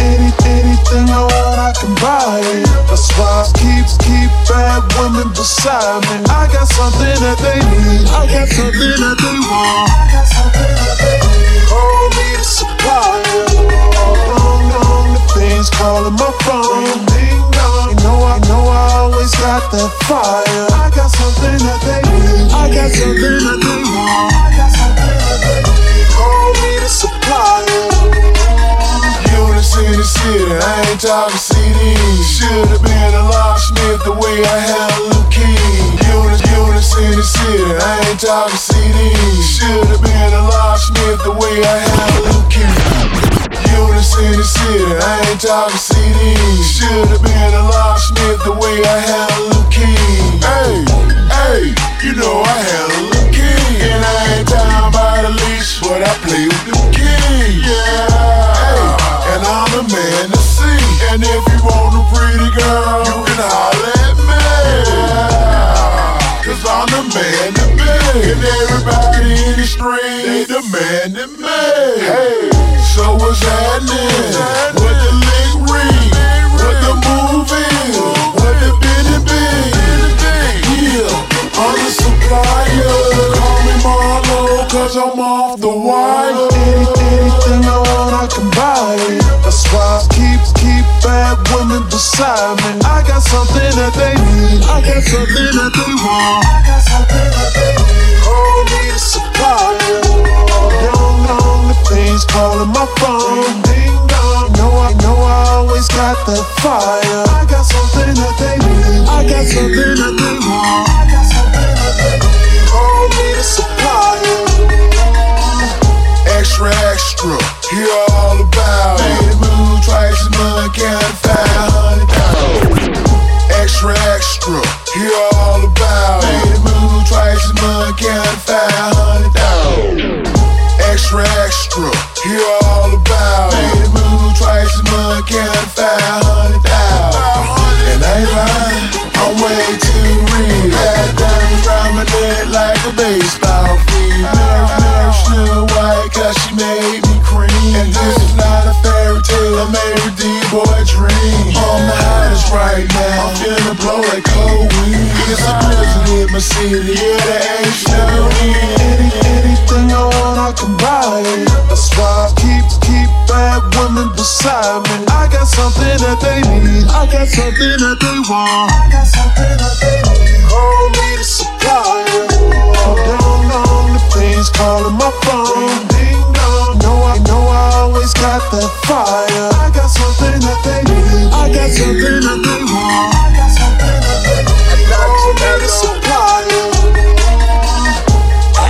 Any, anything I want, I can buy it. Women beside me. I got something that they need. I got something that they want. I got something that they me the calling my phone. Ding, dong. You know I know I always got that fire. I got something that they need. I got something that they want. I got something ain't talking CDs. Should've been a locksmith the way I handle keys. Units, units in the city, I ain't talking CDs. Should've been a locksmith the way I handle keys. Units in the city, I ain't talking CDs. Should've been a locksmith the way I handle And if you want a pretty girl, you can holler at me. Cause I'm the man to be. And everybody in the street, they demanding me. Hey, so what's happening? What the link ring? What the move is? What the Benny be? Yeah, I'm the supplier. Call me Marlo, cause I'm off the wire. Got something that they want. I got something that they need. Call me the supplier. Long, long, the things calling my phone. Ding dong. Know I know I always got that fire. I got something that they need. I got something that they hear all about it. Made a move twice as much, count five hundred dollars. And I ain't lying, I'm way too real. Had diamonds round my neck like a baseball field. Mary, Mary Snow White, cause she made me cream. And this is not a fairy tale, I made a D-boy dream. I'm the hottest right now, I'm finna blow like cold wind. It's a prison in my city, yeah, there ain't no end. Anything I want, I can buy got something that they want. I got something that they need. Call me the supplier. Down on the things calling my phone. Ding dong. Know I know I always got that fire. I got something that they need. I got something that they want. I got something that they need. Call me the supplier.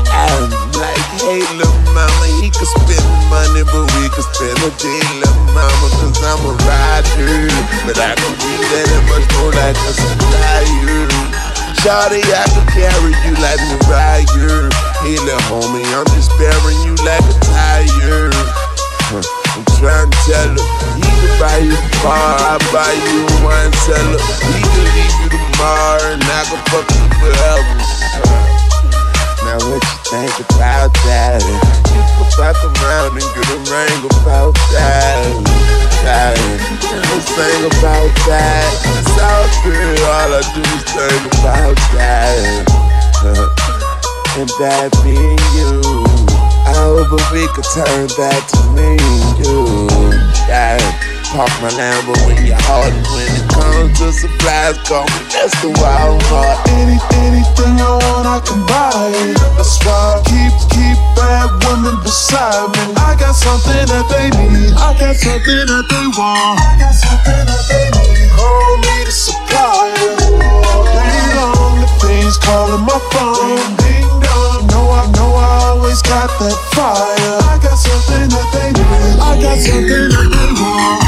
I'm like, hey, little mama, he could spend money, but we could spend a day, little mama, cause I'm a But I can be that and much more like a supplier. Shawty, I can carry you like a Mariah. Hey, little homie, I'm just bearing you like a tire. I'm trying to tell her, he can buy you a car, I buy you a wine cellar. He could leave you tomorrow, and I could fuck you forever. Now what you think about that? You can fuck around and get a ring about that. That. Don't sing about that. It's all all I do is think about that. and that being you. I hope if we could turn back to me and you. Yeah. Park my Lambo when you're hard and when it comes to supplies, call me Mr. Walmart. Any, anything I want, I can buy it. That's why I keep, keep bad women beside me. I got something that they need. I got something that they want. I got something that they need. Call me the supplier. Day long, the things calling my phone. Ding dong. Know I know I always got that fire. I got something that they need. I got something that they